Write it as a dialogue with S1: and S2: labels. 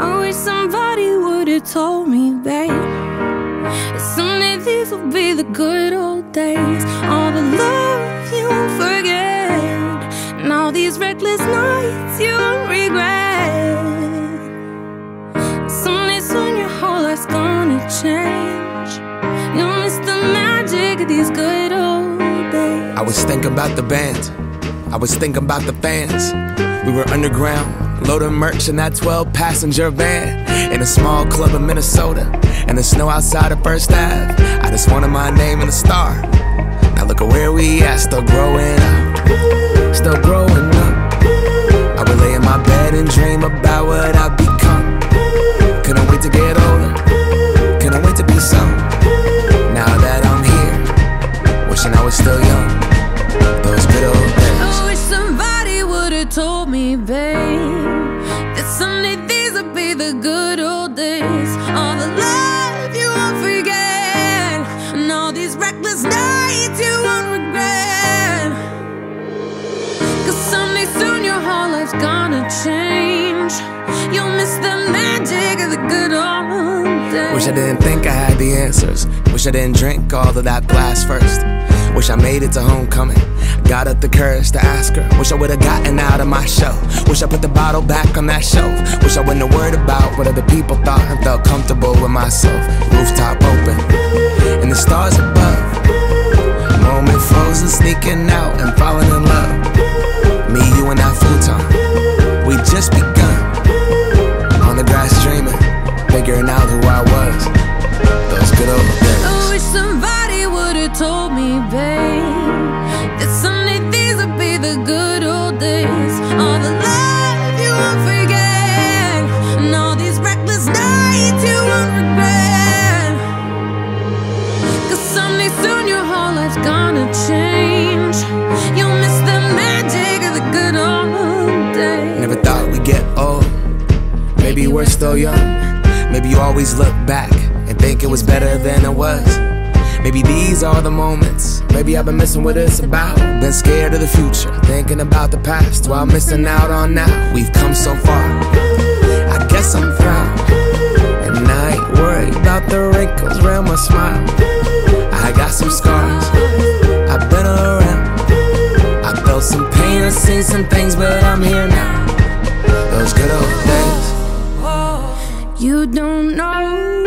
S1: wish somebody would've told me, babe. Someday these will be the good old days. All the love you forget, and all these reckless nights you regret. Someday soon your whole life's gonna change. You'll miss the magic of these good old days.
S2: I was thinking about the band. I was thinking about the fans. We were underground, loading merch in that 12 passenger van. In a small club in Minnesota, and the snow outside of First Ave. I just wanted my name in a star. Now look at where we at, still growing up. Still growing up. I would lay in my bed and dream about what I'd become. Couldn't wait to get older. Couldn't wait to be some. Now that I'm here, wishing I was still young. Those good old days.
S1: I wish somebody would've told me, babe, All the love you won't forget, and all these reckless nights you won't regret. Cause someday soon your whole life's gonna change. You'll miss the magic of the good old.
S2: Wish I didn't think I had the answers. Wish I didn't drink all of that glass first. Wish I made it to homecoming. Got up the courage to ask her. Wish I would've gotten out of my show. Wish I put the bottle back on that shelf. Wish I wouldn't have worried about what other people thought and felt comfortable with myself. Rooftop open, and the stars above. Moment frozen, sneaking out and falling in love.
S1: Told me, babe, that someday these would be the good old days. All the love you won't forget, and all these reckless nights you won't regret. Cause someday soon your whole life's gonna change. You'll miss the magic of the good old days.
S2: Never thought we'd get old. Maybe we're still young. Maybe you always look back and think it was better than it was. Maybe these are the moments. Maybe I've been missing what it's about. Been scared of the future, thinking about the past while missing out on now. We've come so far. I guess I'm proud. And I ain't worried about the wrinkles around my smile. I got some scars. I've been around. I felt some pain, I've seen some things, but I'm here now. Those good old days.
S1: You don't know